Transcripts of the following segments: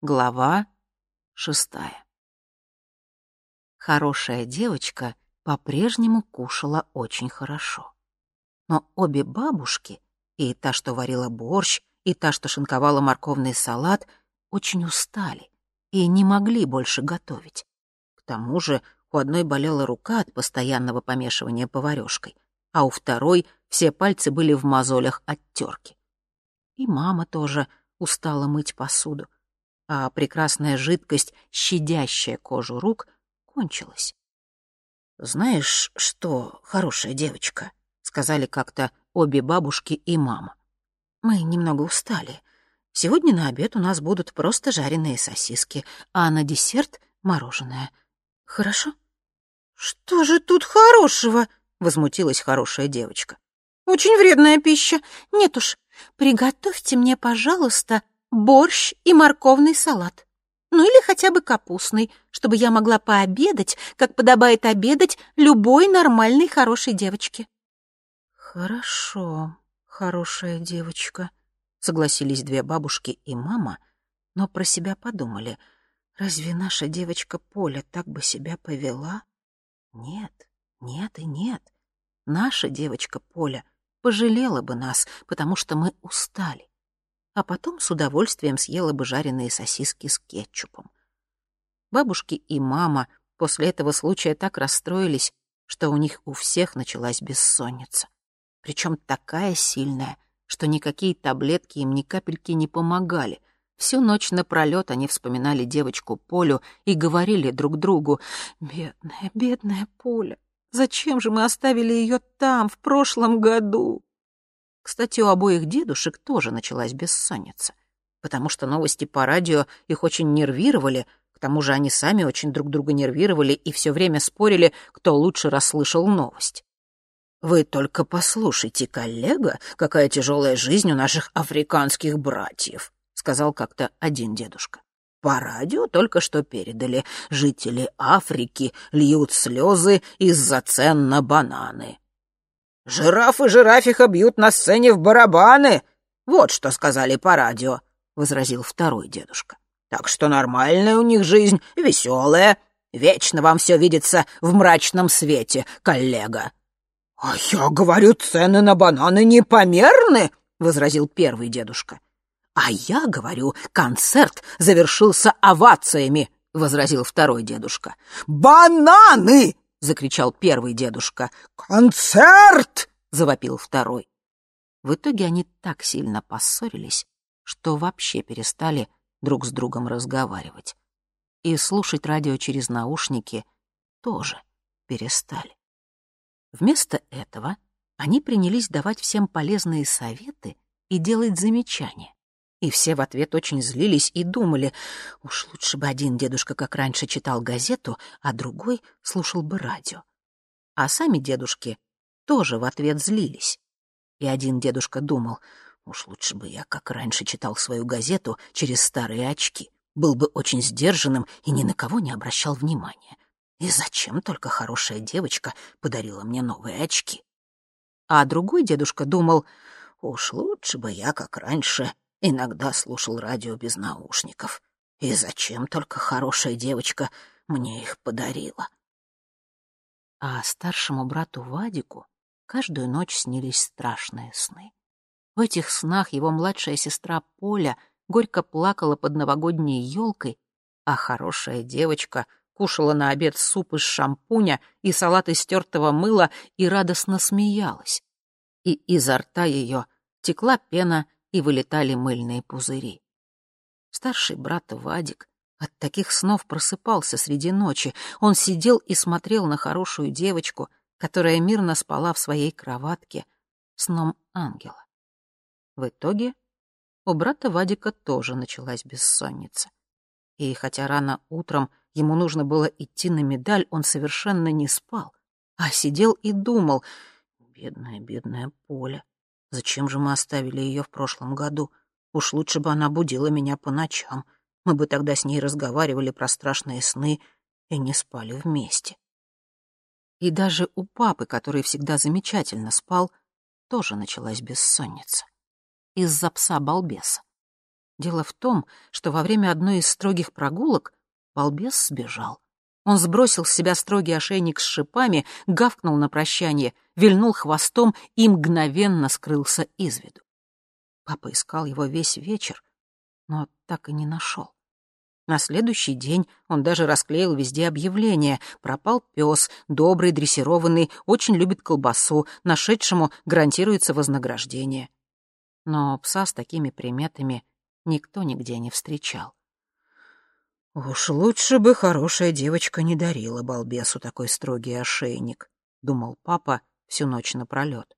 Глава шестая. Хорошая девочка по-прежнему кушала очень хорошо. Но обе бабушки, и та, что варила борщ, и та, что шинковала морковный салат, очень устали и не могли больше готовить. К тому же у одной болела рука от постоянного помешивания поварёшкой, а у второй все пальцы были в мозолях от терки. И мама тоже устала мыть посуду а прекрасная жидкость, щадящая кожу рук, кончилась. «Знаешь что, хорошая девочка?» — сказали как-то обе бабушки и мама. «Мы немного устали. Сегодня на обед у нас будут просто жареные сосиски, а на десерт — мороженое. Хорошо?» «Что же тут хорошего?» — возмутилась хорошая девочка. «Очень вредная пища. Нет уж, приготовьте мне, пожалуйста, борщ и морковный салат. Ну или хотя бы капустный, чтобы я могла пообедать, как подобает обедать любой нормальной хорошей девочке. Хорошо, хорошая девочка, согласились две бабушки и мама, но про себя подумали. Разве наша девочка Поля так бы себя повела? Нет, нет и нет. Наша девочка Поля пожалела бы нас, потому что мы устали а потом с удовольствием съела бы жареные сосиски с кетчупом. Бабушки и мама после этого случая так расстроились, что у них у всех началась бессонница. Причем такая сильная, что никакие таблетки им ни капельки не помогали. Всю ночь напролет они вспоминали девочку Полю и говорили друг другу, «Бедная, бедная Поля, зачем же мы оставили ее там в прошлом году?» Кстати, у обоих дедушек тоже началась бессонница, потому что новости по радио их очень нервировали, к тому же они сами очень друг друга нервировали и все время спорили, кто лучше расслышал новость. «Вы только послушайте, коллега, какая тяжелая жизнь у наших африканских братьев», — сказал как-то один дедушка. По радио только что передали. Жители Африки льют слезы из-за цен на бананы. «Жираф и жирафиха бьют на сцене в барабаны!» «Вот что сказали по радио», — возразил второй дедушка. «Так что нормальная у них жизнь, веселая. Вечно вам все видится в мрачном свете, коллега». «А я говорю, цены на бананы непомерны», — возразил первый дедушка. «А я говорю, концерт завершился овациями», — возразил второй дедушка. «Бананы!» — закричал первый дедушка. «Концерт!» — завопил второй. В итоге они так сильно поссорились, что вообще перестали друг с другом разговаривать. И слушать радио через наушники тоже перестали. Вместо этого они принялись давать всем полезные советы и делать замечания. И все в ответ очень злились и думали, уж лучше бы один дедушка, как раньше, читал газету, а другой слушал бы радио. А сами дедушки тоже в ответ злились. И один дедушка думал, уж лучше бы я, как раньше, читал свою газету через старые очки, был бы очень сдержанным и ни на кого не обращал внимания. И зачем только хорошая девочка подарила мне новые очки? А другой дедушка думал, уж лучше бы я, как раньше, Иногда слушал радио без наушников. И зачем только хорошая девочка мне их подарила? А старшему брату Вадику каждую ночь снились страшные сны. В этих снах его младшая сестра Поля горько плакала под новогодней елкой, а хорошая девочка кушала на обед суп из шампуня и салат из тертого мыла и радостно смеялась. И изо рта ее текла пена и вылетали мыльные пузыри. Старший брат Вадик от таких снов просыпался среди ночи. Он сидел и смотрел на хорошую девочку, которая мирно спала в своей кроватке сном ангела. В итоге у брата Вадика тоже началась бессонница. И хотя рано утром ему нужно было идти на медаль, он совершенно не спал, а сидел и думал, «Бедная, бедная Поля, Зачем же мы оставили ее в прошлом году? Уж лучше бы она будила меня по ночам. Мы бы тогда с ней разговаривали про страшные сны и не спали вместе. И даже у папы, который всегда замечательно спал, тоже началась бессонница. Из-за пса-балбеса. Дело в том, что во время одной из строгих прогулок балбес сбежал. Он сбросил с себя строгий ошейник с шипами, гавкнул на прощание, вильнул хвостом и мгновенно скрылся из виду. Папа искал его весь вечер, но так и не нашел. На следующий день он даже расклеил везде объявление. Пропал пес, добрый, дрессированный, очень любит колбасу, нашедшему гарантируется вознаграждение. Но пса с такими приметами никто нигде не встречал. «Уж лучше бы хорошая девочка не дарила балбесу такой строгий ошейник», — думал папа всю ночь напролёт.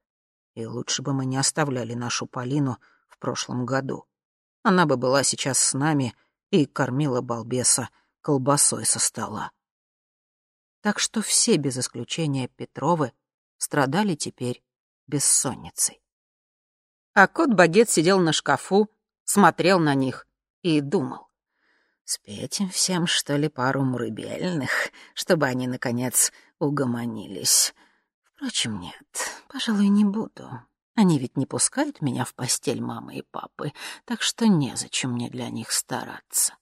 «И лучше бы мы не оставляли нашу Полину в прошлом году. Она бы была сейчас с нами и кормила балбеса колбасой со стола». Так что все, без исключения Петровы, страдали теперь бессонницей. А кот-багет сидел на шкафу, смотрел на них и думал. Спеть им всем, что ли, пару мурыбельных, чтобы они, наконец, угомонились. Впрочем, нет, пожалуй, не буду. Они ведь не пускают меня в постель мамы и папы, так что незачем мне для них стараться.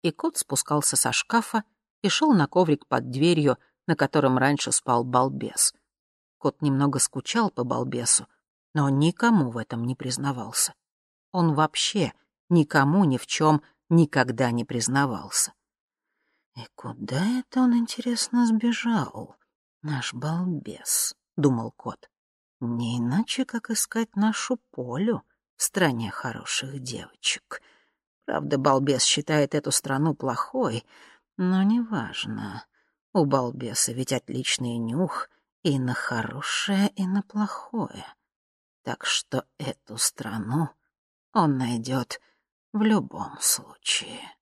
И кот спускался со шкафа и шел на коврик под дверью, на котором раньше спал балбес. Кот немного скучал по балбесу, но никому в этом не признавался. Он вообще никому ни в чем никогда не признавался. «И куда это он, интересно, сбежал, наш балбес?» — думал кот. «Не иначе, как искать нашу Полю в стране хороших девочек. Правда, балбес считает эту страну плохой, но неважно. У балбеса ведь отличный нюх и на хорошее, и на плохое. Так что эту страну он найдет в любом случае.